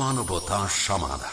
মানবতা সমাধান।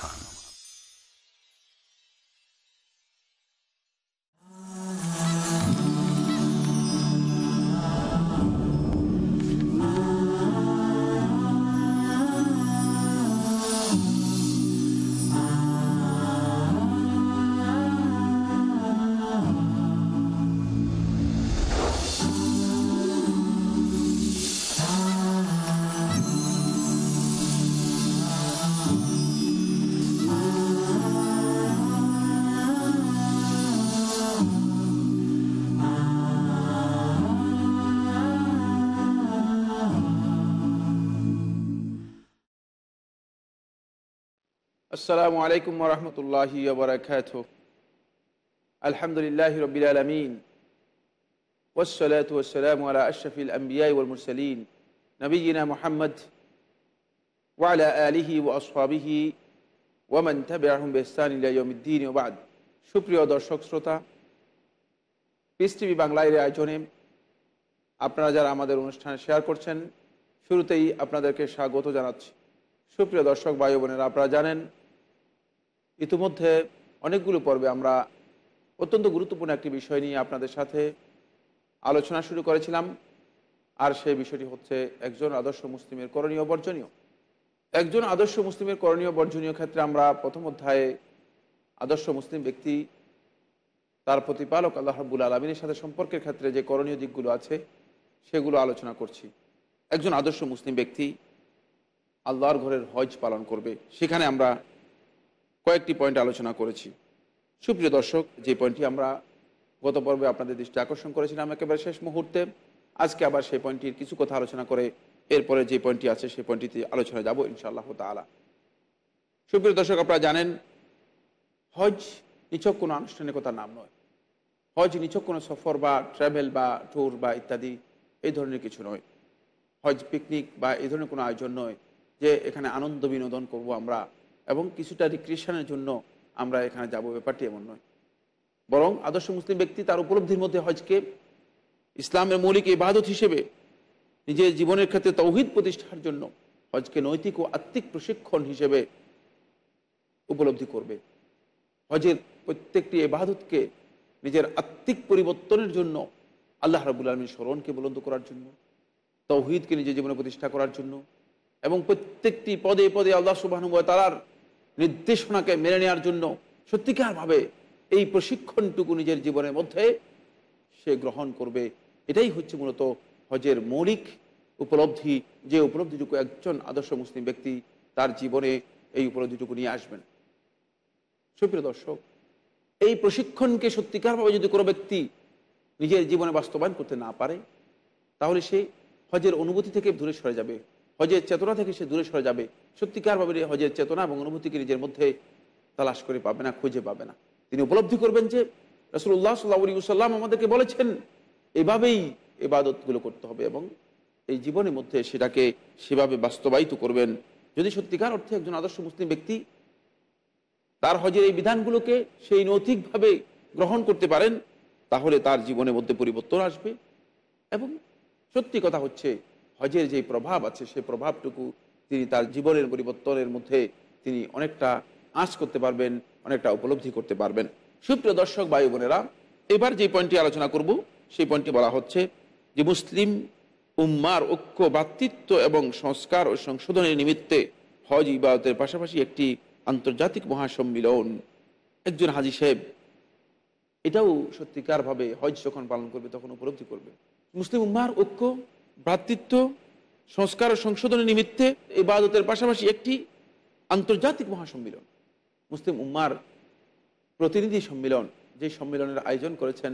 আসসালামু আলাইকুম রহমতুল্লাহি বরকাত আলহামদুলিল্লাহ রবিল আলমিন। ওসলাত ওসালাম আম্বিয়াই ওলমুরসলিন নবীনা মোহাম্মদ ওয়ালা আলিহি ও আসহাবিহি ওয়ামান বেস্তানিলাউদ্দিন ওবাদ সুপ্রিয় দর্শক শ্রোতা পিস টিভি বাংলায় আয়োজনে আপনারা যারা আমাদের অনুষ্ঠানে শেয়ার করছেন, শুরুতেই আপনাদেরকে স্বাগত জানাচ্ছি। সুপ্রিয় দর্শক ভাই বোনেরা, আপনারা জানেন ইতিমধ্যে অনেকগুলো পর্বে আমরা অত্যন্ত গুরুত্বপূর্ণ একটি বিষয় নিয়ে আপনাদের সাথে আলোচনা শুরু করেছিলাম, আর সেই বিষয়টি হচ্ছে একজন আদর্শ মুসলিমের করণীয় বর্জনীয়। একজন আদর্শ মুসলিমের করণীয় বর্জনীয় ক্ষেত্রে আমরা প্রথম অধ্যায়ে আদর্শ মুসলিম ব্যক্তি, তার প্রতিপালক আল্লাহ রাবুল আলমিনের সাথে সম্পর্কের ক্ষেত্রে যে করণীয় দিকগুলো আছে, সেগুলো আলোচনা করছি। একজন আদর্শ মুসলিম ব্যক্তি আল্লাহর ঘরের হজ পালন করবে। সেখানে আমরা কয়েকটি পয়েন্ট আলোচনা করেছি। সুপ্রিয় দর্শক, যে পয়েন্টটি আমরা গত পর্বে আপনাদের দৃষ্টি আকর্ষণ করেছিলাম একেবারে শেষ মুহূর্তে, আজকে আবার সেই পয়েন্টটির কিছু কথা আলোচনা করে এরপরে যে পয়েন্টটি আছে সেই পয়েন্টটিতে আলোচনা যাব ইনশাআল্লাহ তালা সুপ্রিয় দর্শক, আপনারা জানেন, হজ নিছক কোনো আনুষ্ঠানিকতার নাম নয়। হজ নিছক কোনো সফর বা ট্রাভেল বা ট্যুর বা ইত্যাদি এই ধরনের কিছু নয়। হজ পিকনিক বা এই ধরনের কোনো আয়োজন নয় যে এখানে আনন্দ বিনোদন করব আমরা এবং কিছুটা রিক্রিয়েশনের জন্য আমরা এখানে যাব। ব্যাপারটি এমন নয়। বরং আদর্শ মুসলিম ব্যক্তি তার উপলব্ধির মধ্যে হজকে ইসলামের মৌলিক ইবাদত হিসেবে নিজের জীবনের ক্ষেত্রে তৌহিদ প্রতিষ্ঠার জন্য হজকে নৈতিক ও আত্মিক প্রশিক্ষণ হিসেবে উপলব্ধি করবে। হজের প্রত্যেকটি এবাদতকে নিজের আত্মিক পরিবর্তনের জন্য আল্লাহ রাবুল আলমীর স্মরণকে বুলন্দ করার জন্য, তৌহিদকে নিজের জীবনে প্রতিষ্ঠা করার জন্য এবং প্রত্যেকটি পদে পদে আল্লাহ সুবাহানুব তালার নির্দেশনাকে মেনে নেওয়ার জন্য সত্যিকারভাবে এই প্রশিক্ষণটুকু নিজের জীবনের মধ্যে সে গ্রহণ করবে। এটাই হচ্ছে মূলত হজের মৌলিক উপলব্ধি, যে উপলব্ধিটুকু একজন আদর্শ মুসলিম ব্যক্তি তার জীবনে এই উপলব্ধিটুকু নিয়ে আসবেন। সুপ্রিয় দর্শক, এই প্রশিক্ষণকে সত্যিকারভাবে যদি কোনো ব্যক্তি নিজের জীবনে বাস্তবায়ন করতে না পারে, তাহলে সে হজের অনুভূতি থেকে দূরে সরে যাবে। হজের চেতনা থেকে সে দূরে সরে যাবে। সত্যিকারভাবে হজের চেতনা এবং অনুভূতিকে নিজের মধ্যে তালাশ করে পাবে না, খুঁজে পাবে না। তিনি উপলব্ধি করবেন যে রসুল্লাহ সাল্লা সাল্লাম আমাদেরকে বলেছেন, এভাবেই এবাদতগুলো করতে হবে এবং এই জীবনের মধ্যে সেটাকে সেভাবে বাস্তবায়িত করবেন। যদি সত্যিকার অর্থে একজন আদর্শ মুসলিম ব্যক্তি তার হজের এই বিধানগুলোকে সেই নৈতিকভাবে গ্রহণ করতে পারেন, তাহলে তার জীবনের মধ্যে পরিবর্তন আসবে এবং সত্যি কথা হচ্ছে হজের যে প্রভাব আছে সেই প্রভাবটুকু তিনি তার জীবনের পরিবর্তনের মধ্যে তিনি অনেকটা আঁচ করতে পারবেন, অনেকটা উপলব্ধি করতে পারবেন। সুপ্রিয় দর্শক বায়ু বোনেরা, এবার যে পয়েন্টটি আলোচনা করব, সেই পয়েন্টটি বলা হচ্ছে যে মুসলিম উম্মার ঐক্য ভ্রাতৃত্ব এবং সংস্কার ও সংশোধনের নিমিত্তে হজ, ইবাদতের পাশাপাশি একটি আন্তর্জাতিক মহাসম্মিলন। একজন হাজি সাহেব, এটাও সত্যিকারভাবে হজ যখন পালন করবে, তখন উপলব্ধি করবে। মুসলিম উম্মার ঐক্য ভ্রাতৃত্ব, সংস্কার ও সংশোধনের নিমিত্তে ইবাদতের পাশাপাশি একটি আন্তর্জাতিক মহাসম্মিলন, মুসলিম উম্মার প্রতিনিধি সম্মিলন, যে সম্মেলনের আয়োজন করেছেন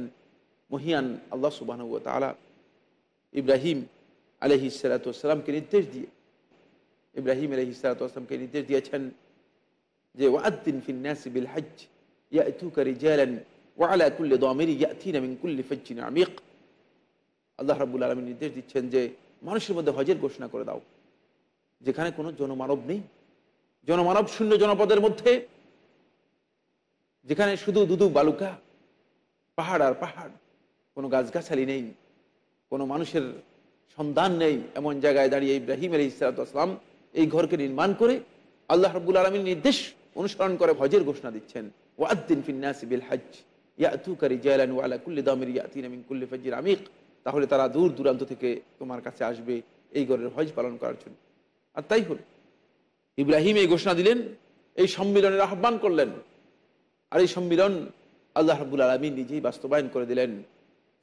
মহিয়ান আল্লাহ সুবাহ তালা ইব্রাহিম আলহি সালাতামকে নির্দেশ দিয়ে, ইব্রাহিম আলহি সালাতামকে নির্দেশ দিয়েছেন যে ওয়াদ্দিন ফিন্নাসি বিল হজ ইয়াতুকা রিজালান ওয়ালা কুল্লি দামিরি ইয়াতিনা মিন কুল্লি ফাজ্জিন আমিক। আল্লাহ রাবুল আলমী নির্দেশ দিচ্ছেন যে মানুষের মধ্যে হজের ঘোষণা করে দাও। যেখানে কোনো জনমানব নেই। জনমানব শূন্য জনপদের মধ্যে। যেখানে শুধু দুদু বালুকা, পাহাড় আর পাহাড়। কোনো গাছগাছালি নেই। কোনো মানুষের সন্ধান নেই। এমন জায়গায় দাঁড়িয়ে ইব্রাহিম আলী ইসলাতাম এই ঘরকে নির্মাণ করে আল্লাহ রব্বুল আলমীর নির্দেশ অনুসরণ করে হজের ঘোষণা দিচ্ছেন। ওয়াদ্দিন ফিন্নাসিবিল হজ ইয়াতুকারি জয়ালান ওয়ালা কুল্লি দামির ইয়াতিন আমিন কুল্লি ফজির আমিক। তাহলে তারা দূর দূরান্ত থেকে তোমার কাছে আসবে এই ঘরের হজ পালন করার জন্য। আর তাই হল। ইব্রাহিম এই ঘোষণা দিলেন, এই সম্মিলনের আহ্বান করলেন। আর এই সম্মিলন আল্লাহ রাবুল আলমী নিজেই বাস্তবায়ন করে দিলেন।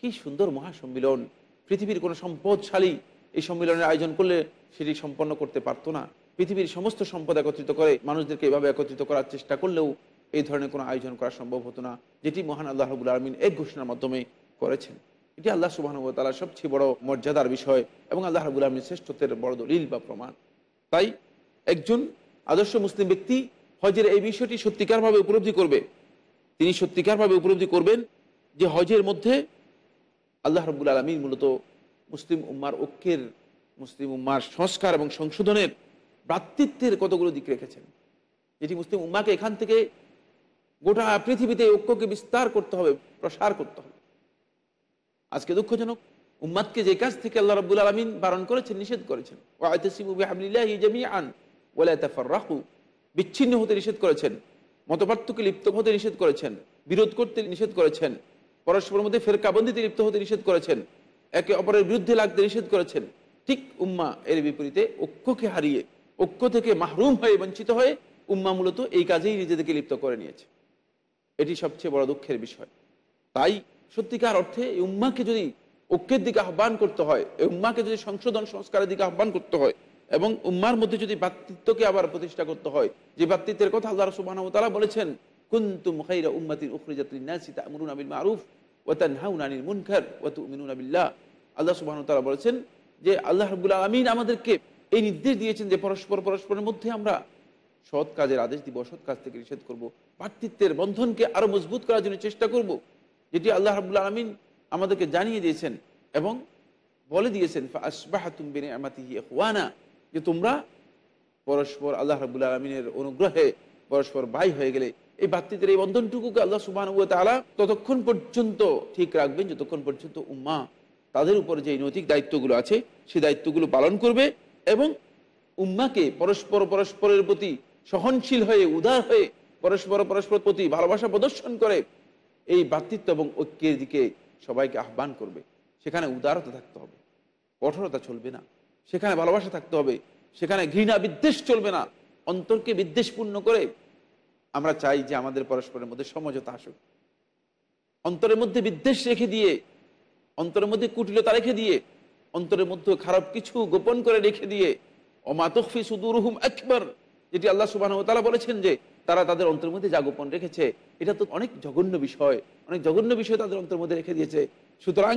কি সুন্দর মহাসম্মিলন। পৃথিবীর কোনো সম্পদশালী এই সম্মিলনের আয়োজন করলে সেটি সম্পন্ন করতে পারতো না। পৃথিবীর সমস্ত সম্পদ একত্রিত করে মানুষদেরকে এভাবে একত্রিত করার চেষ্টা করলেও এই ধরনের কোনো আয়োজন করা সম্ভব হতো না, যেটি মহান আল্লাহ রবুল আলমিন এক ঘোষণার মাধ্যমে করেছেন। এটি আল্লাহ সুবাহানুতালার সবচেয়ে বড় মর্যাদার বিষয় এবং আল্লাহ রবুল আলমীর শ্রেষ্ঠত্বের বড় দলিল বা প্রমাণ। তাই একজন আদর্শ মুসলিম ব্যক্তি হজের এই বিষয়টি সত্যিকারভাবে উপলব্ধি করবে। তিনি সত্যিকারভাবে উপলব্ধি করবেন যে হজের মধ্যে আল্লাহ রব্বুল আলমী মূলত মুসলিম উম্মার ঐক্যের, মুসলিম উম্মার সংস্কার এবং সংশোধনের ভ্রাতৃত্বের কতগুলো দিক রেখেছেন। যেটি মুসলিম উম্মাকে এখান থেকে গোটা পৃথিবীতে ঐক্যকে বিস্তার করতে হবে, প্রসার করতে হবে। আজকে দুঃখজনক, উম্মাদকে যে কাজ থেকে আল্লাহ রব্বুল আলমিন বারণ করেছেন, নিষেধ করেছেন। আন রাহু বিচ্ছিন্ন হতে নিষেধ করেছেন মতপার্থক্যে লিপ্ত হতে নিষেধ করেছেন, বিরোধ করতে নিষেধ করেছেন, পরস্পরের মধ্যে ফেরকাবন্দিতে লিপ্ত হতে নিষেধ করেছেন, একে অপরের বিরুদ্ধে লাগতে নিষেধ করেছেন। ঠিক উম্মা এর বিপরীতে ঐক্যকে হারিয়ে, ঐক্য থেকে মাহরুম হয়ে বঞ্চিত হয়ে উম্মা মূলত এই কাজেই নিজেদেরকে লিপ্ত করে নিয়েছে। এটি সবচেয়ে বড় দুঃখের বিষয়। তাই সত্যিকার অর্থে এই উম্মাকে যদি ঐক্যের দিকে আহ্বান করতে হয়, এই উম্মাকে যদি সংশোধন সংস্কারের দিকে আহ্বান করতে হয় এবং উম্মার মধ্যে যদি বাতৃত্বকে আবার প্রতিষ্ঠা করতে হয়, যে বাতৃত্বের কথা আল্লাহ সুবাহ তালা বলেছেন, কুন্তুম খাইরা উম্মাতির উখরিজাতিন নাসি তা'মুরুনা বিল মারুফ ওয়া তানহাউনা আনিল মুনকার ওয়া তু'মিনুনা বিল্লাহ। আল্লাহ সুবহানাহু তাআলা বলেছেন যে আল্লাহ রাব্বুল আলামিন আমাদেরকে এই নির্দেশ দিয়েছেন যে পরস্পর পরস্পরের মধ্যে আমরা সৎ কাজের আদেশ দিব, অসৎ কাজ থেকে নিষেধ করব, ভাতৃত্বের বন্ধনকে আরও মজবুত করার জন্য চেষ্টা করব। যেটি আল্লাহ রাব্বুল আলামিন আমাদেরকে জানিয়ে দিয়েছেন এবং বলে দিয়েছেন ইখওয়ানা যে তোমরা পরস্পর আল্লাহ রাব্বুল আলামিনের অনুগ্রহে পরস্পর ভাই হয়ে গেলে এই ভাতৃত্বের এই বন্ধনটুকুকে আল্লাহ সুবাহ তালা ততক্ষণ পর্যন্ত ঠিক রাখবেন, যতক্ষণ পর্যন্ত উম্মা তাদের উপর যে নৈতিক দায়িত্বগুলো আছে, সেই দায়িত্বগুলো পালন করবে এবং উম্মাকে পরস্পর পরস্পরের প্রতি সহনশীল হয়ে, উদার হয়ে পরস্পর পরস্পর প্রতি ভালোবাসা প্রদর্শন করে এই ভাতৃত্ব এবং ঐক্যের দিকে সবাইকে আহ্বান করবে। সেখানে উদারতা থাকতে হবে, কঠোরতা চলবে না। সেখানে ভালোবাসা থাকতে হবে, সেখানে ঘৃণা বিদ্বেষ চলবে না। অন্তরকে বিদ্বেষপূর্ণ করে আমরা চাই যে আমাদের পরস্পরের মধ্যে সমঝোতা আসুক। অন্তরের মধ্যে বিদ্বেষ রেখে দিয়ে, অন্তরের মধ্যে কুটিলতা রেখে দিয়ে, অন্তরের মধ্যে খারাপ কিছু গোপন করে রেখে দিয়ে অমাতফি সুদুরহুম একবার যেটি আল্লাহ সুবাহ বলেছেন যে তারা তাদের অন্তরের মধ্যে যা গোপন রেখেছে। এটা তো অনেক জঘন্য বিষয়। অনেক জঘন্য বিষয় তাদের অন্তরের মধ্যে রেখে দিয়েছে। সুতরাং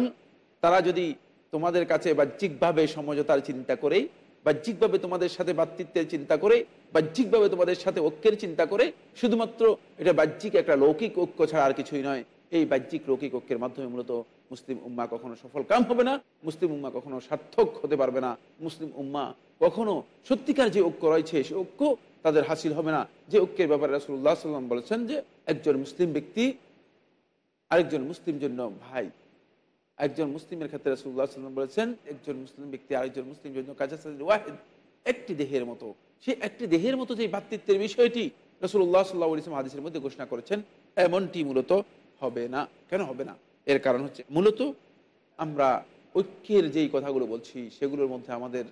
তারা যদি তোমাদের কাছে বাহ্যিকভাবে সমঝোতার চিন্তা করে, বাহ্যিকভাবে তোমাদের সাথে বাতৃত্বের চিন্তা করে, বাহ্যিকভাবে তোমাদের সাথে ঐক্যের চিন্তা করে, শুধুমাত্র এটা বাহ্যিক একটা লৌকিক ঐক্য ছাড়া আর কিছুই নয়। এই বাহ্যিক লৌকিক ঐক্যের মাধ্যমে মূলত মুসলিম উম্মা কখনো সফল কাম হবে না, মুসলিম উম্মা কখনো সার্থক হতে পারবে না। মুসলিম উম্মা কখনো সত্যিকার যে ঐক্য রয়েছে, সে ঐক্য তাদের হাসিল হবে না। যে ঐক্যের ব্যাপারে রাসুল্লাহ সাল্লাম বলেছেন যে একজন মুসলিম ব্যক্তি আরেকজন মুসলিম জন্য ভাই। একজন মুসলিমের ক্ষেত্রে রাসুল্লাহ সাল্লাম বলেছেন, একজন মুসলিম ব্যক্তি আরেকজন মুসলিম জন্য কাজা ওয়াহেদ একটি দেহের মতো। সে একটি দেহের মতো যে ভাতৃত্বের বিষয়টি রসুল্লাহ সাল্লাহ ইসলাম হাদিসের মধ্যে ঘোষণা করেছেন, এমনটি মূলত হবে না। কেন হবে না? এর কারণ হচ্ছে মূলত আমরা ঐক্যের যেই কথাগুলো বলছি, সেগুলোর মধ্যে আমাদের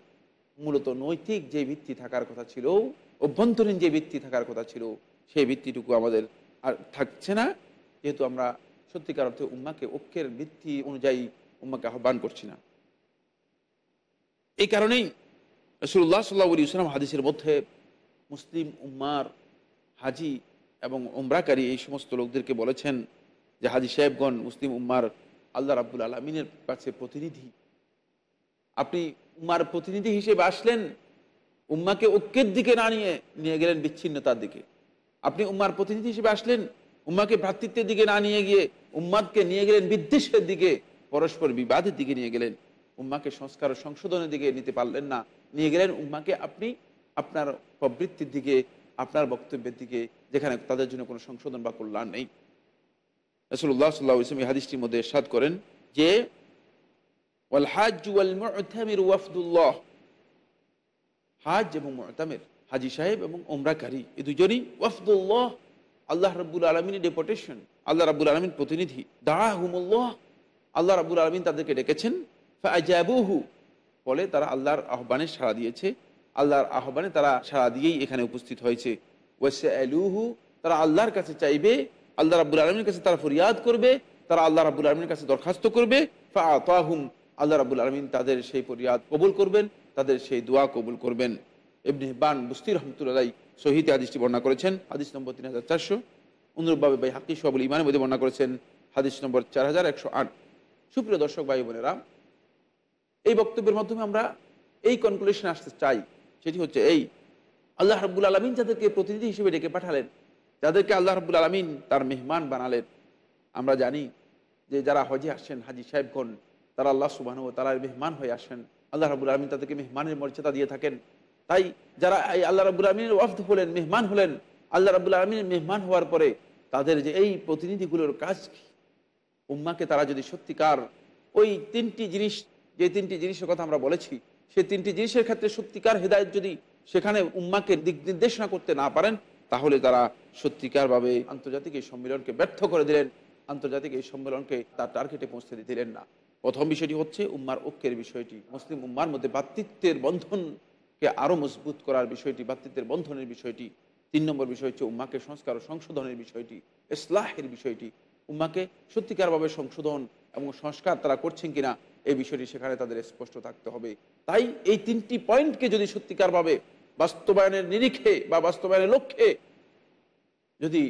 মূলত নৈতিক যে ভিত্তি থাকার কথা ছিল অভ্যন্তরীণ যে ভিত্তি থাকার কথা ছিল, সেই ভিত্তিটুকু আমাদের আর থাকছে না। যেহেতু আমরা সত্যিকার অর্থে উম্মাকে ঐক্যের ভিত্তি অনুযায়ী উম্মাকে আহ্বান করছি না। এই কারণেই রসুল্লাহ সাল্লাহ ইসলাম হাদিসের মধ্যে মুসলিম উম্মার হাজি এবং উমরাকারী এই সমস্ত লোকদেরকে বলেছেন যে হাজি সাহেবগণ, মুসলিম উম্মার আল্লাহ রাবুল আলমিনের কাছে প্রতিনিধি। আপনি উম্মার প্রতিনিধি হিসেবে আসলেন উম্মাকে ঐক্যের দিকে না নিয়ে নিয়ে গেলেন বিচ্ছিন্নতার দিকে। আপনি উম্মার প্রতিনিধি হিসেবে আসলেন, উম্মাকে ভ্রাতৃত্বের দিকে না নিয়ে গিয়ে, উম্মাদকে নিয়ে গেলেন বিদ্বেষের দিকে, পরস্পর বিবাদের দিকে নিয়ে গেলেন। উম্মাকে সংস্কার ও সংশোধনের দিকে নিতে পারলেন না, নিয়ে গেলেন উম্মাকে আপনি আপনার প্রবৃত্তির দিকে, আপনার বক্তব্যের দিকে, যেখানে তাদের জন্য কোনো সংশোধন বা কল্যাণ নেই। রসুল্লাহ সাল্লাহ ইসলাম হাদিসটির মধ্যে সাদ করেন যে, ওয়াল হাজ এবং মতামের, হাজি সাহেব এবং ওমরাকারী এই দুজনই ওয়াফদুল্লাহ, আল্লাহ রাব্বুল আলমিনের ডেপুটেশন আল্লাহ রাবুল আলমিন প্রতিনিধি। দাহুমুল্লাহ আল্লাহ রাব্বুল আলমিন তাদেরকে ডেকেছেন। ফাজাবুহু ফলে তারা আল্লাহর আহ্বানে সাড়া দিয়েছে। আল্লাহর আহ্বানে তারা সাড়া দিয়েই এখানে উপস্থিত হয়েছে। ওয়াসে আলুহু তারা আল্লাহর কাছে চাইবে, আল্লাহ রাব্বুল আলমীর কাছে তারা ফরিয়াদ করবে, তারা আল্লাহ রাব্বুল আলমীর কাছে দরখাস্ত করবে। ফাহুম আল্লাহ রাব্বুল আলমিন তাদের সেই ফরিয়াদ কবুল করবেন। তাদের সেই দোয়া কবুল করবেন। এমনি বান বুস্তির রহমতুল্লাহ শহীদ হাদিসটি বর্ণনা করেছেন, হাদিস নম্বর তিন হাজার চারশো। অনুরূপভাবে ভাই হাকি সবুল ইমানের মধ্যে বর্ণনা করেছেন, হাদিস নম্বর চার হাজার একশো আট। সুপ্রিয় দর্শক ভাই বোনেরা, এই বক্তব্যের মাধ্যমে আমরা এই কনক্লুশনে আসতে চাই। সেটি হচ্ছে এই, আল্লাহ রাব্বুল আলমিন যাদেরকে প্রতিনিধি হিসেবে ডেকে পাঠালেন, যাদেরকে আল্লাহ রাব্বুল আলমিন তার মেহমান বানালেন, আমরা জানি যে যারা হজে আসেন হাজি সাহেবগণ, তারা আল্লাহ সুবাহ তারা মেহমান হয়ে আসেন। আল্লাহ রাবুল আলমিন তাদেরকে মেহমানের মর্যাদা দিয়ে থাকেন। তাই যারা এই আল্লাহ রাবুল আলমিনের ওয়াফদ হলেন, মেহমান হলেন, আল্লাহ রাবুল আলমিনের মেহমান হওয়ার পরে তাদের যে এই প্রতিনিধিগুলোর কাজ উম্মাকে তারা যদি সত্যিকার ওই তিনটি জিনিস, যে তিনটি জিনিসের কথা আমরা বলেছি, সেই তিনটি জিনিসের ক্ষেত্রে সত্যিকার হেদায়ত যদি সেখানে উম্মাকে দিক নির্দেশনা করতে না পারেন, তাহলে তারা সত্যিকারভাবে আন্তর্জাতিক এই সম্মেলনকে ব্যর্থ করে দিলেন। আন্তর্জাতিক এই সম্মেলনকে তার টার্গেটে পৌঁছে দিলেন না। প্রথম বিষয়টি হচ্ছে উম্মার ঐক্যের বিষয়টি। মুসলিম উম্মার মধ্যে ভাতৃত্বের বন্ধনকে আরও মজবুত করার বিষয়টি, ভাতৃত্বের বন্ধনের বিষয়টি। তিন নম্বর বিষয় হচ্ছে উম্মাকে সংস্কার ও সংশোধনের বিষয়টি, ইসলাহের বিষয়টি। উম্মাকে সত্যিকারভাবে সংশোধন এবং সংস্কার তারা করছেন কিনা, এই বিষয়টি সেখানে তাদের স্পষ্ট থাকতে হবে। তাই এই তিনটি পয়েন্টকে যদি সত্যিকারভাবে বাস্তবায়নের নিরিখে বা বাস্তবায়নের লক্ষ্যে যদি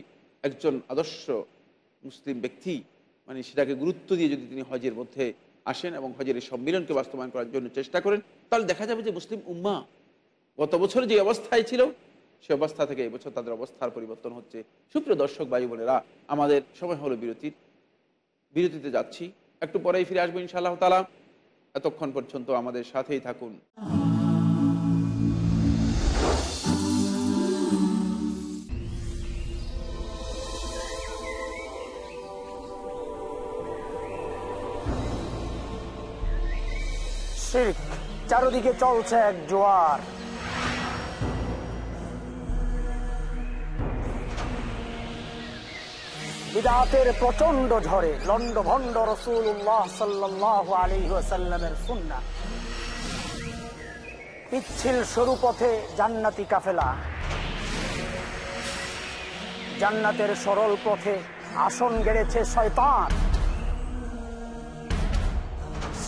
একজন আদর্শ মুসলিম ব্যক্তি মানে সেটাকে গুরুত্ব দিয়ে যদি তিনি হজের মধ্যে আসেন এবং হজের এই সম্মিলনকে বাস্তবায়ন করার জন্য চেষ্টা করেন, তাহলে দেখা যাবে যে মুসলিম উম্মা গত বছর যে অবস্থায় ছিল, সে অবস্থা থেকে এবছর তাদের অবস্থার পরিবর্তন হচ্ছে। সুপ্রিয় দর্শক, ভাই বোনেরা, আমাদের সময় হলো বিরতির। বিরতিতে যাচ্ছি। একটু পরেই ফিরে আসব ইনশাআল্লাহ তালা এতক্ষণ পর্যন্ত আমাদের সাথেই থাকুন। শির্ক চারদিকে চলছে এক জোয়ার। বিদাতের প্রচণ্ড ঝড়ে লন্ড ভন্ড রসুল্লাহ সাল্লাহ সুন্না পিচ্ছিল সরু পথে জান্নাতি কাফেলা। জান্নাতের সরল পথে আসন গেড়েছে শয়তান।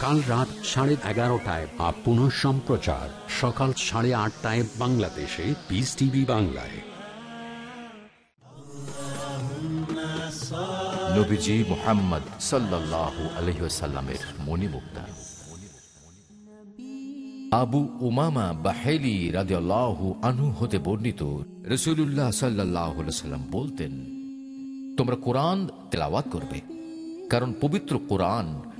কাল রাত সাড়ে এগারোটায় বা পুনঃ সম্প্রচার। সকাল সাড়ে আটটায় বাংলাদেশে পিস টিভি বাংলায়। মোহাম্মদ মণিমুক্তা। আবু বাহেলি হতে বর্ণিত সাল্লাহ সাল্লাম বলতেন, তোমরা কোরআন তেলাওয়াত করবে, কারণ পবিত্র কোরআন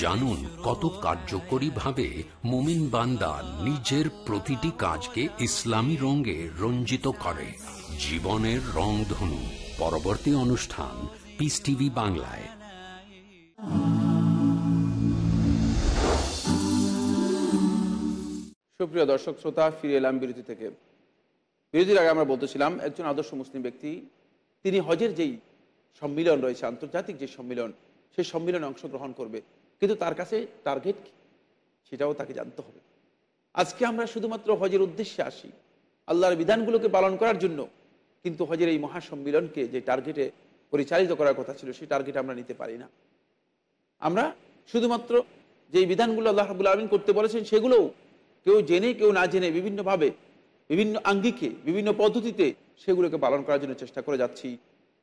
জানুন কত কার্যকরী ভাবে মুমিন বান্দা নিজের প্রতিটি কাজকে ইসলামী রঙে রঞ্জিত করে। জীবনের রং ধনু পরবর্তী অনুষ্ঠান পিস টিভি বাংলায়। সুপ্রিয় দর্শক শ্রোতা ফিরে এলাম বিরতি থেকে। বিরতির আগে আমরা বলতেছিলাম একজন আদর্শ মুসলিম ব্যক্তি তিনি হজের যেই সম্মিলন রয়েছে, আন্তর্জাতিক যে সম্মিলন, সেই সম্মিলনে অংশগ্রহণ করবে। কিন্তু তার কাছে টার্গেট কি? সেটাও তাকে জানতে হবে। আজকে আমরা শুধুমাত্র হজের উদ্দেশ্যে আসি। আল্লাহর বিধানগুলোকে পালন করার জন্য। কিন্তু হজের এই মহাসম্মিলনকে যে টার্গেটে পরিচালিত করার কথা ছিল, সেই টার্গেট আমরা নিতে পারি না। আমরা শুধুমাত্র যেই বিধানগুলো আল্লাহ রাবুল আলমিন করতে বলেছেন, সেগুলোও কেউ জেনে, কেউ না জেনে বিভিন্নভাবে বিভিন্ন আঙ্গিকে, বিভিন্ন পদ্ধতিতে সেগুলোকে পালন করার জন্য চেষ্টা করে যাচ্ছি।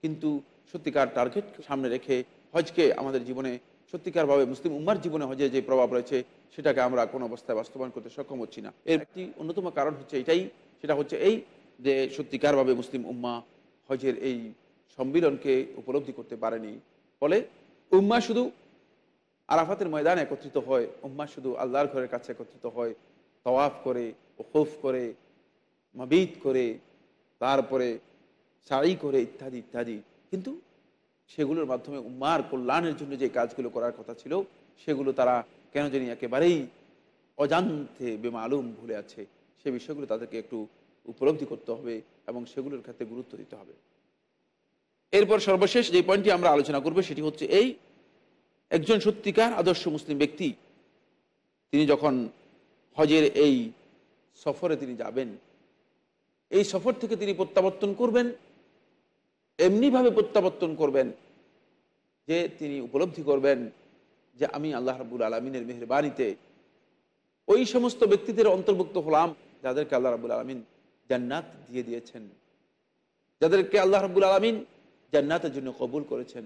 কিন্তু সত্যিকার টার্গেট সামনে রেখে হজকে আমাদের জীবনে সত্যিকারভাবে মুসলিম উম্মার জীবনে হজে যে প্রভাব রয়েছে, সেটাকে আমরা কোনো অবস্থায় বাস্তবায়ন করতে সক্ষম হচ্ছি না। এর একটি অন্যতম কারণ হচ্ছে এটাই, সেটা হচ্ছে এই যে সত্যিকারভাবে মুসলিম উম্মা হজের এই সম্মিলনকে উপলব্ধি করতে পারেনি। ফলে উম্মা শুধু আরাফাতের ময়দানে একত্রিত হয়, উম্মা শুধু আল্লাহর ঘরের কাছে একত্রিত হয়, তওয়াফ করে, ওখফ করে মাবিদ করে, তারপরে সাড়ি করে ইত্যাদি ইত্যাদি। কিন্তু সেগুলোর মাধ্যমে উম্মার কল্যাণের জন্য যে কাজগুলো করার কথা ছিল, সেগুলো তারা কেন জানি একেবারেই অজান্তে বেমালুম ভুলে আছে। সে বিষয়গুলো তাদেরকে একটু উপলব্ধি করতে হবে এবং সেগুলোর ক্ষেত্রে গুরুত্ব দিতে হবে। এরপর সর্বশেষ যে পয়েন্টটি আমরা আলোচনা করব, সেটি হচ্ছে এই, একজন সত্যিকার আদর্শ মুসলিম ব্যক্তি, তিনি যখন হজের এই সফরে তিনি যাবেন এই সফর থেকে তিনি প্রত্যাবর্তন করবেন, এমনিভাবে প্রত্যাবর্তন করবেন যে তিনি উপলব্ধি করবেন যে আমি আল্লাহ রাবুল আলমিনের মেহরবানিতে ওই সমস্ত ব্যক্তিদের অন্তর্ভুক্ত হলাম যাদেরকে আল্লাহ রাবুল আলমিন জান্নাত দিয়ে দিয়েছেন। যাদেরকে আল্লাহ রাবুল আলমিন জান্নাতের জন্য কবুল করেছেন।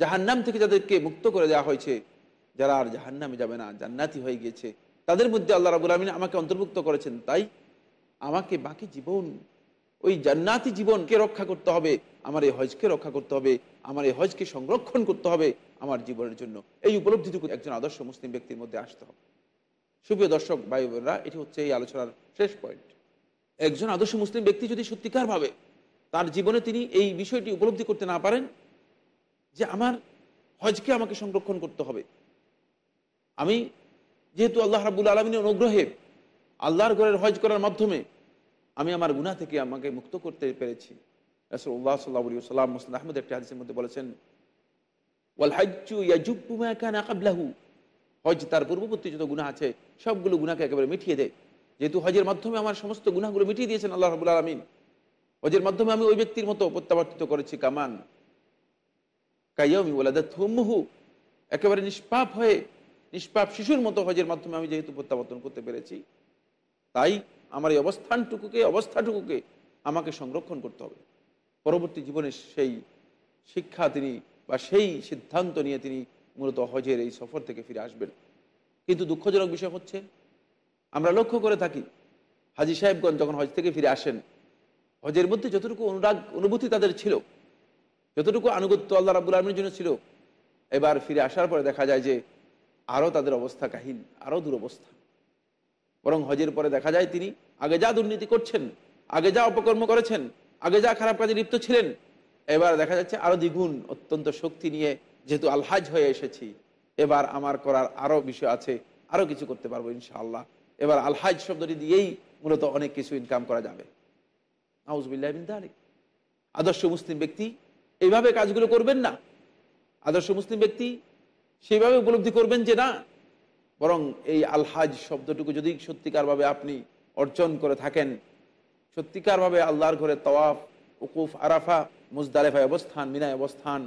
জাহান্নাম থেকে যাদেরকে মুক্ত করে দেওয়া হয়েছে, যারা আর জাহান্নামে যাবে না, জান্নাতি হয়ে গিয়েছে, তাদের মধ্যে আল্লাহ রাবুল আলমিন আমাকে অন্তর্ভুক্ত করেছেন। তাই আমাকে বাকি জীবন, ওই জান্নাতি জীবনকে রক্ষা করতে হবে, আমার এই হজকে রক্ষা করতে হবে, আমার এই হজকে সংরক্ষণ করতে হবে আমার জীবনের জন্য। এই উপলব্ধিটুকু একজন আদর্শ মুসলিম ব্যক্তির মধ্যে আসতে হবে। সুপ্রিয় দর্শক, ভাই বোনরা, এটি হচ্ছে এই আলোচনার শেষ পয়েন্ট। একজন আদর্শ মুসলিম ব্যক্তি যদি সত্যিকারভাবে তার জীবনে তিনি এই বিষয়টি উপলব্ধি করতে না পারেন, যে আমার হজকে আমাকে সংরক্ষণ করতে হবে। আমি যেহেতু আল্লাহ রাবুল আলমিনের অনুগ্রহে আল্লাহর ঘরের হজ করার মাধ্যমে আমি আমার গুনাহ থেকে আমাকে মুক্ত করতে পেরেছি। রাসুল্লাহ সাল্লাহ সাল্লাম মুসলাম আহমদ একটি হাদিসের মধ্যে বলেছেন, ওয়াল হাজ্জু ইয়াজুব্বু মা কানা কাবলাহু হজ তার পূর্ববর্তী যত গুনাহ আছে, সবগুলো গুনাহকে একেবারে মিটিয়ে দেয় যেহেতু হজের মাধ্যমে আমার সমস্ত গুনাহগুলো মিটিয়ে দিয়েছেন আল্লাহ রাবুল আলমিন, হজের মাধ্যমে আমি ওই ব্যক্তির মতো প্রত্যাবর্তিত করেছি। কামান, কাইয়মি ওলাদা থুমহু একেবারে নিষ্পাপ হয়ে, নিষ্পাপ শিশুর মতো হজের মাধ্যমে আমি যেহেতু প্রত্যাবর্তন করতে পেরেছি তাই আমার এই অবস্থানটুকুকে, অবস্থাটুকুকে আমাকে সংরক্ষণ করতে হবে। পরবর্তী জীবনে সেই শিক্ষা তিনি বা সেই সিদ্ধান্ত নিয়ে তিনি মূলত হজের এই সফর থেকে ফিরে আসবেন। কিন্তু দুঃখজনক বিষয় হচ্ছে, আমরা লক্ষ্য করে থাকি, হাজি সাহেবগঞ্জ যখন হজ থেকে ফিরে আসেন, হজের মধ্যে যতটুকু অনুরাগ, অনুভূতি তাদের ছিল, যতটুকু আনুগত্য আল্লাহ রাবুল আলমীর জন্য ছিল, এবার ফিরে আসার পরে দেখা যায় যে আরও তাদের অবস্থা কাহিন, আরও দুরবস্থা। বরং হজের পরে দেখা যায় তিনি আগে যা দুর্নীতি করছেন, আগে যা অপকর্ম করেছেন, আগে যা খারাপ কাজে লিপ্ত ছিলেন, এবার দেখা যাচ্ছে আরও দ্বিগুণ অত্যন্ত শক্তি নিয়ে যেহেতু আলহাজ হয়ে এসেছি, এবার আমার করার আরও বিষয় আছে আরও কিছু করতে পারব ইনশাআল্লাহ। এবার আলহাজ শব্দটি দিয়েই মূলত অনেক কিছু ইনকাম করা যাবে। আউজবিল্লাহ আদর্শ মুসলিম ব্যক্তি এইভাবে কাজগুলো করবেন না। আদর্শ মুসলিম ব্যক্তি সেইভাবে উপলব্ধি করবেন যে না বরং এই আলহাজ শব্দটুকু যদি সত্যিকারভাবে আপনি অর্জন করে থাকেন, সত্যিকারভাবে আল্লাহর ঘরে তওয়াফ, উকুফ, আরাফা মুজদারেফায় অবস্থান, মিনায় অবস্থান,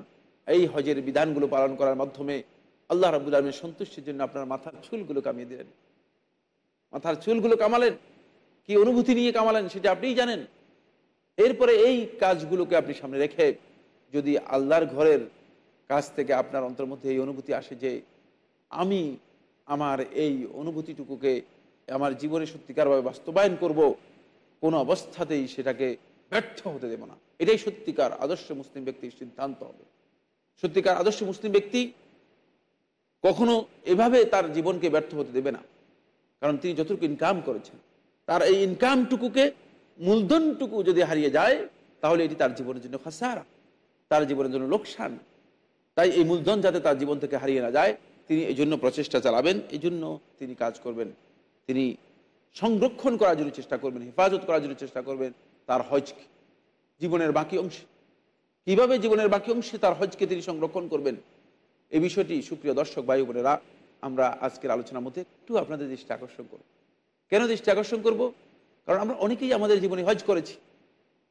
এই হজের বিধানগুলো পালন করার মাধ্যমে আল্লাহ রাবুল আলমীর সন্তুষ্টির জন্য আপনার মাথার চুলগুলো কামিয়ে দিলেন। মাথার চুলগুলো কামালেন, কি অনুভূতি নিয়ে কামালেন সেটা আপনিই জানেন। এরপরে এই কাজগুলোকে আপনি সামনে রেখে যদি আল্লাহর ঘরের কাছ থেকে আপনার অন্তর মধ্যে এই অনুভূতি আসে যে আমি আমার এই অনুভূতিটুকুকে আমার জীবনে সত্যিকারভাবে বাস্তবায়ন করব, কোনো অবস্থাতেই সেটাকে ব্যর্থ হতে দেব না। এটাই সত্যিকার আদর্শ মুসলিম ব্যক্তির সিদ্ধান্ত হবে। সত্যিকার আদর্শ মুসলিম ব্যক্তি কখনো এভাবে তার জীবনকে ব্যর্থ হতে দেবে না। কারণ তিনি যতটুকু ইনকাম করেছেন, তার এই ইনকামটুকুকে, মূলধনটুকু যদি হারিয়ে যায়, তাহলে এটি তার জীবনের জন্য খাসারা, তার জীবনের জন্য লোকসান। তাই এই মূলধন যাতে তার জীবন থেকে হারিয়ে না যায় তিনি এই জন্য প্রচেষ্টা চালাবেন এই জন্য তিনি কাজ করবেন। তিনি সংরক্ষণ করার জন্য চেষ্টা করবেন, হেফাজত করার জন্য চেষ্টা করবেন তার হজকে, জীবনের বাকি অংশে। কীভাবে জীবনের বাকি অংশে তার হজকে তিনি সংরক্ষণ করবেন? এ বিষয়টি সুপ্রিয় দর্শক, ভাই বোনেরা, আমরা আজকের আলোচনার মধ্যে একটু আপনাদের দৃষ্টি আকর্ষণ করব। কেন দৃষ্টি আকর্ষণ করব? কারণ আমরা অনেকেই আমাদের জীবনে হজ করেছি।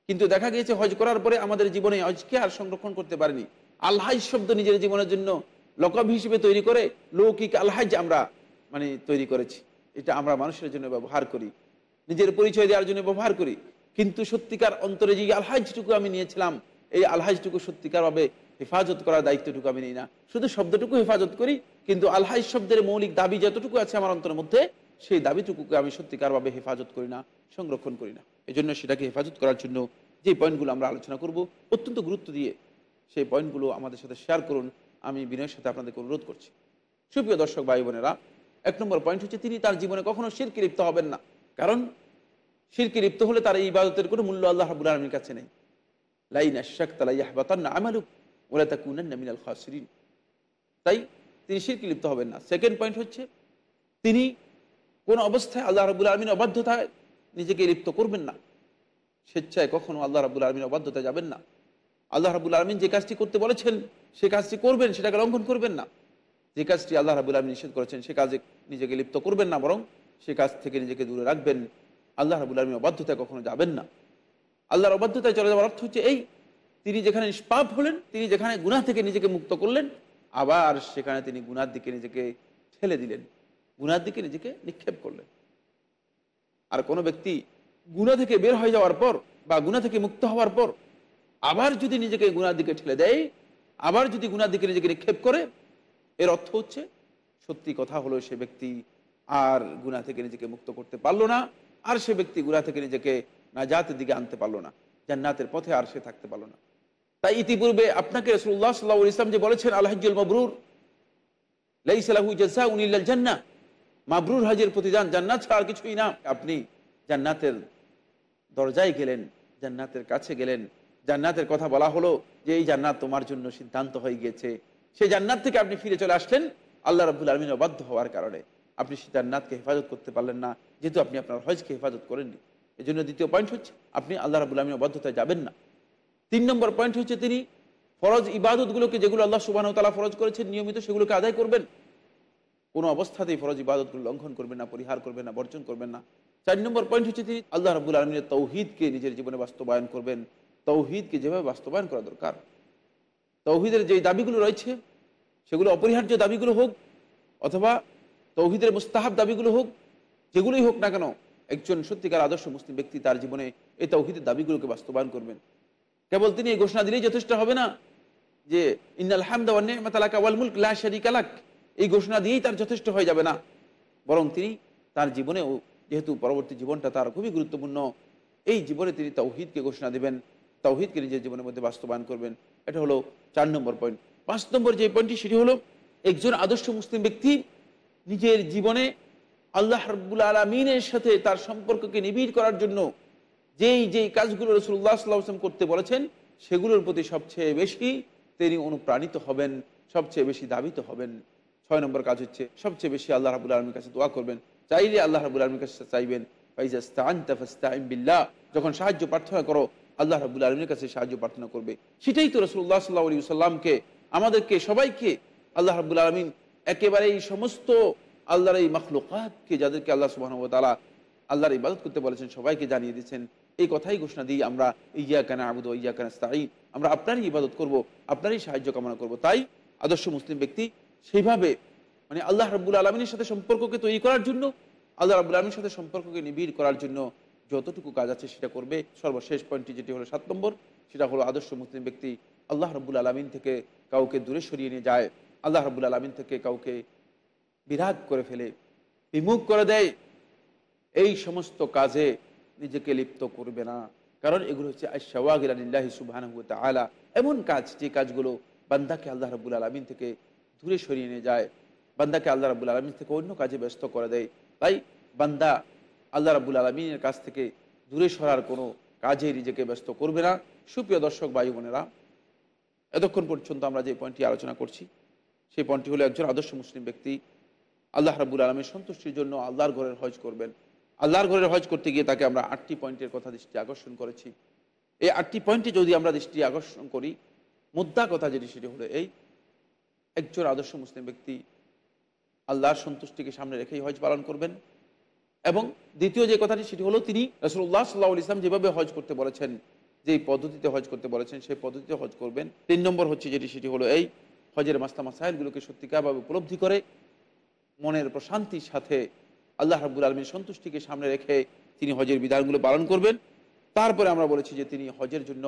কিন্তু দেখা গিয়েছে হজ করার পরে আমাদের জীবনে হজকে আর সংরক্ষণ করতে পারিনি। আল্লাহ শব্দ নিজের জীবনের জন্য লকব হিসেবে তৈরি করে লৌকিক আলহাজ আমরা মানে তৈরি করেছি। এটা আমরা মানুষের জন্য ব্যবহার করি, নিজের পরিচয় দেওয়ার জন্য ব্যবহার করি। কিন্তু সত্যিকার অন্তরে যে আলহাজটুকু আমি নিয়েছিলাম, এই আলহাজটুকু সত্যিকারভাবে হেফাজত করার দায়িত্বটুকু আমি নিই না। শুধু শব্দটুকু হেফাজত করি, কিন্তু আলহাজ শব্দের মৌলিক দাবি যতটুকু আছে আমার অন্তরের মধ্যে, সেই দাবিটুকুকে আমি সত্যিকারভাবে হেফাজত করি না, সংরক্ষণ করি না। এই জন্য সেটাকে হেফাজত করার জন্য যে পয়েন্টগুলো আমরা আলোচনা করব, অত্যন্ত গুরুত্ব দিয়ে সেই পয়েন্টগুলো আমাদের সাথে শেয়ার করুন। আমি বিনয়ের সাথে আপনাদেরকে অনুরোধ করছি। সুপ্রিয় দর্শক ভাই বোনেরা, এক নম্বর পয়েন্ট হচ্ছে তিনি তার জীবনে কখনো শিরকি লিপ্ত হবেন না। কারণ শিরকি লিপ্ত হলে তার এই ইবাদতের কোনো মূল্য আল্লাহ রাবুল আলমীর কাছে নেই। লাইন আশাক তালাইয়াহবাতান আমালুক ওলা তা কুনান নামিনাল খাসরিন। তাই তিনি শিরকি লিপ্ত হবেন না। সেকেন্ড পয়েন্ট হচ্ছে তিনি কোন অবস্থায় আল্লাহ রাবুল আলমিন অবাধ্যতায় নিজেকে লিপ্ত করবেন না। স্বেচ্ছায় কখনো আল্লাহ রাবুল আলমিন অবাধ্যতায় যাবেন না। আল্লাহ রাবুল আলমিন যে কাজটি করতে বলেছেন, সে কাজটি করবেন, সেটাকে লঙ্ঘন করবেন না। যে কাজটি আল্লাহ রাবুল আলমিন নিষেধ করেছেন, সে কাজে নিজেকে লিপ্ত করবেন না, বরং সে কাজ থেকে নিজেকে দূরে রাখবেন। আল্লাহ রাবুল আলমিন অবাধ্যতায় কখনো যাবেন না। আল্লাহর অবাধ্যতায় চলে যাওয়ার অর্থ হচ্ছে এই, তিনি যেখানে নিষ্পাপ হলেন, তিনি যেখানে গুনাহ থেকে নিজেকে মুক্ত করলেন, আবার সেখানে তিনি গুনার দিকে নিজেকে ঠেলে দিলেন। গুনার দিকে নিজেকে নিক্ষেপ করলেন। আর কোনো ব্যক্তি গুণা থেকে বের হয়ে যাওয়ার পর বা গুণা থেকে মুক্ত হওয়ার পর আবার যদি নিজেকে গুনার দিকে ঠেলে দেয়, আবার যদি গুনার দিকে নিজেকে নিক্ষেপ করে, এর অর্থ হচ্ছে, সত্যি কথা হলো সে ব্যক্তি আর গুণা থেকে নিজেকে মুক্ত করতে পারল না, আর সে ব্যক্তি গুণা থেকে নিজেকে না জাতের দিকে আনতে পারল না, জান্নাতের পথে আর সে থাকতে পারল না। তাই ইতিপূর্বে আপনাকে রসুল্লাহ সাল্লাহ ইসলাম যে বলেছেন আলহাজুল মবরুর লাইসালাহু জাজা উনিল্লাল জান্না মাবরুর হাজের প্রতিদান জান্নাত ছাড়া আর কিছুই না। আপনি জান্নাতের দরজায় গেলেন, জান্নাতের কাছে গেলেন জান্নাতের কথা বলা হলো যে এই জান্নাত তোমার জন্য সিদ্ধান্ত হয়ে গিয়েছে। সেই জান্নাত থেকে আপনি ফিরে চলে আসলেন আল্লাহ রাবুল আলমিন অবাধ্য হওয়ার কারণে। আপনি সেই জান্নাতকে হেফাজত করতে পারলেন না, যেহেতু আপনি আপনার হজকে হেফাজত করেননি। এই জন্য দ্বিতীয় পয়েন্ট হচ্ছে, আপনি আল্লাহ রাবুল আলমিন অবাধ্যতায় যাবেন না। তিন নম্বর পয়েন্ট হচ্ছে তিনি ফরজ ইবাদতগুলোকে যেগুলো আল্লাহ সুবাহ তালা ফরজ করেছেন, নিয়মিত সেগুলোকে আদায় করবেন। কোনো অবস্থাতেই ফরজ ইবাদতগুলো লঙ্ঘন করবেন না, পরিহার করবেন না, বর্জন করবেন না। চার নম্বর পয়েন্ট হচ্ছে তিনি আল্লাহ রাবুল আলমিনের তৌহিদকে নিজের জীবনে বাস্তবায়ন করবেন। তৌহিদকে যেভাবে বাস্তবায়ন করা দরকার। তৌহিদের যে দাবিগুলো রয়েছে, সেগুলো অপরিহার্য দাবিগুলো হোক, অথবা তৌহিদের মুস্তাহাব দাবিগুলো হোক, যেগুলোই হোক না কেন, একজন সত্যিকার আদর্শ মুসলিম ব্যক্তি তার জীবনে এই তৌহিদের দাবিগুলোকে বাস্তবায়ন করবেন। কেবল তিনি এই ঘোষণা দিলেই যথেষ্ট হবে না যে, ইন্নাল হামদালাকা ওয়াল মুলক লা শারিকালাক এই ঘোষণা দিয়েই তার যথেষ্ট হয়ে যাবে না। বরং তিনি তার জীবনেও, যেহেতু পরবর্তী জীবনটা তার খুবই গুরুত্বপূর্ণ, এই জীবনে তিনি তৌহিদকে ঘোষণা দেবেন। তৌহিদকে নিজের জীবনের মধ্যে বাস্তবায়ন করবেন। এটা হলো চার নম্বর পয়েন্ট পাঁচ নম্বর যে পয়েন্টটি সেটি হলো একজন আদর্শ মুসলিম ব্যক্তি নিজের জীবনে আল্লাহ রব্বুল আলমিনের সাথে তার সম্পর্ককে নিবিড় করার জন্য যেই যেই কাজগুলো রসুল্লাহ সাল্লাহাম করতে বলেছেন, সেগুলোর প্রতি সবচেয়ে বেশি তিনি অনুপ্রাণিত হবেন, সবচেয়ে বেশি দাবিত হবেন। ছয় নম্বর কাজ হচ্ছে সবচেয়ে বেশি আল্লাহ রাবুল আলমীর কাছে দোয়া করবেন। চাইলে আল্লাহ রাবুল আলমীর কাছে চাইবেন। বিল্লাহ, যখন সাহায্য প্রার্থনা করো আল্লাহ রাবুল আলমীর কাছে সাহায্য প্রার্থনা করবে। সেটাই তো রসুল্লাহ সাল্লাহ আলী সাল্লামকে আমাদেরকে, সবাইকে আল্লাহ রাবুল আলমিন একেবারে এই সমস্ত আল্লাহর এই মখলুকাতকে যাদেরকে আল্লাহ সুবাহ তালা আল্লাহর ইবাদত করতে বলেছেন, সবাইকে জানিয়ে দিচ্ছেন এই কথাই ঘোষণা দিই আমরা ইয়া কেন আবুদ ইয়া কেন স্তাই আমরা আপনারই ইবাদত করব, আপনারই সাহায্য কামনা করব। তাই আদর্শ মুসলিম ব্যক্তি সেইভাবে মানে আল্লাহ রব্বুল আলমিনের সাথে সম্পর্ককে তৈরি করার জন্য, আল্লাহ রাবুল আলমীর সাথে সম্পর্ককে নিবিড় করার জন্য যতটুকু কাজ আছে সেটা করবে। সর্বশেষ পয়েন্টটি যেটি হলো সাত নম্বর, সেটা হলো আদর্শ মুসলিম ব্যক্তি আল্লাহ রব্বুল আলমিন থেকে কাউকে দূরে সরিয়ে নিয়ে যায়। আল্লাহ রব্বুল আলমিন থেকে কাউকে বিরাগ করে ফেলে, বিমুখ করে দেয়। এই সমস্ত কাজে নিজেকে লিপ্ত করবে না। কারণ এগুলো হচ্ছে আশাওয়াগিল্লাহি সুবাহ আলা এমন কাজ, যে কাজগুলো বান্দাকে আল্লাহ রব্বুল আলমিন থেকে দূরে সরিয়ে নিয়ে যায়। বান্দাকে আল্লাহ রাবুল আলমিন থেকে অন্য কাজে ব্যস্ত করে দেয়। তাই বান্দা আল্লাহ রাবুল আলমিনের কাছ থেকে দূরে সরার কোনো কাজে নিজেকে ব্যস্ত করবে না। সুপ্রিয় দর্শক, ভাই বোনেরা, এতক্ষণ পর্যন্ত আমরা যে পয়েন্টটি আলোচনা করছি, সেই পয়েন্টটি হলো একজন আদর্শ মুসলিম ব্যক্তি। আল্লাহ রাবুল আলমের সন্তুষ্টির জন্য আল্লাহর ঘরের হজ করবেন। আল্লাহর ঘরের হজ করতে গিয়ে তাকে আমরা আটটি পয়েন্টের কথা দৃষ্টি আকর্ষণ করেছি। এই আটটি পয়েন্টে যদি আমরা দৃষ্টি আকর্ষণ করি, মুদ্রা কথা যেটি সেটি হলো এই, একজন আদর্শ মুসলিম ব্যক্তি আল্লাহর সন্তুষ্টিকে সামনে রেখেই হজ পালন করবেন। এবং দ্বিতীয় যে কথাটি, সেটি হলো তিনি রসুল্লাহ সাল্লাহ ইসলাম যেভাবে হজ করতে বলেছেন, যেই পদ্ধতিতে হজ করতে বলেছেন, সেই পদ্ধতিতে হজ করবেন। তিন নম্বর হচ্ছে যেটি, সেটি হলো এই হজের মাস্তা মাসাইলগুলোকে সত্যিকারভাবে উপলব্ধি করে, মনের প্রশান্তির সাথে আল্লাহ রাবুল আলমীর সন্তুষ্টিকে সামনে রেখে তিনি হজের বিধানগুলো পালন করবেন। তারপরে আমরা বলেছি যে তিনি হজের জন্য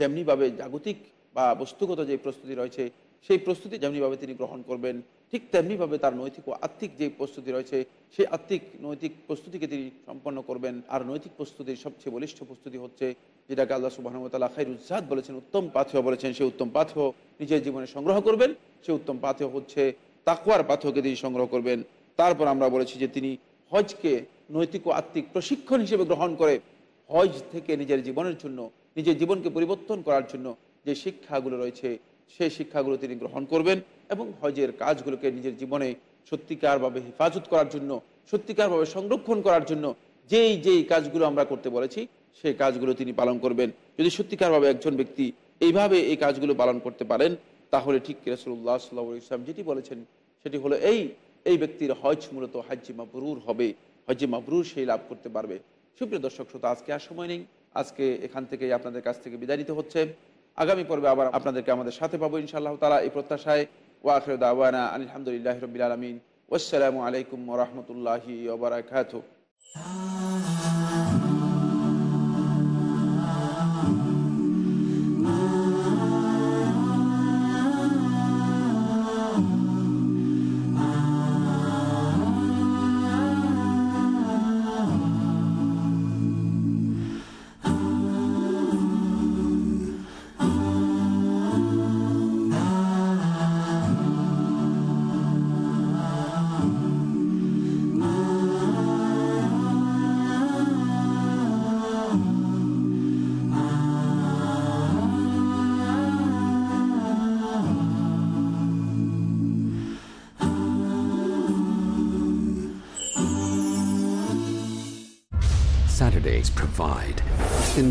যেমনিভাবে জাগতিক বা বস্তুগত যে প্রস্তুতি রয়েছে সেই প্রস্তুতি যেমনিভাবে তিনি গ্রহণ করবেন, ঠিক তেমনিভাবে তার নৈতিক ও আত্মিক যে প্রস্তুতি রয়েছে, সেই আত্মিক নৈতিক প্রস্তুতিকে তিনি সম্পন্ন করবেন। আর নৈতিক প্রস্তুতির সবচেয়ে বলিষ্ঠ প্রস্তুতি হচ্ছে, যেটাকে আল্লাহ সুবাহতাল্লাহ খাইরুজাদ বলেছেন, উত্তম পাথেয় বলেছেন। সেই উত্তম পাথেয় নিজের জীবনে সংগ্রহ করবেন সেই উত্তম পাথেয় হচ্ছে তাকুয়ার পাথ্যকে তিনি সংগ্রহ করবেন। তারপর আমরা বলেছি যে তিনি হজকে নৈতিক ও আত্মিক প্রশিক্ষণ হিসেবে গ্রহণ করে হজ থেকে নিজের জীবনের জন্য, নিজের জীবনকে পরিবর্তন করার জন্য যে শিক্ষাগুলো রয়েছে সেই শিক্ষাগুলো তিনি গ্রহণ করবেন এবং হজের কাজগুলোকে নিজের জীবনে সত্যিকারভাবে হেফাজত করার জন্য, সত্যিকারভাবে সংরক্ষণ করার জন্য যেই যেই কাজগুলো আমরা করতে বলেছি, সেই কাজগুলো তিনি পালন করবেন। যদি সত্যিকারভাবে একজন ব্যক্তি এইভাবে এই কাজগুলো পালন করতে পারেন, তাহলে ঠিক রসুল্লাহ সাল্লাহ ইসলাম যেটি বলেছেন, সেটি হলো এই এই ব্যক্তির হজ মূলত হাজ্জি মাবরুর হবে, হজ্জি মাবরুর সেই লাভ করতে পারবে। সুপ্রিয় দর্শক শ্রোতা, আজকে আর সময় নেই। আজকে এখান থেকে আপনাদের কাছ থেকে বিদায় নিতে হচ্ছে। আগামী পর্বে আবার আপনাদেরকে আমাদের সাথে পাবো ইনশাআল্লাহ তালা এই প্রত্যাশায়। ওয়াখর দাওয়ানা আলহামদুলিল্লাহ রবিল আলমিন। আসসালামু আলাইকুম রহমতুল্লাহি ওবরাকাত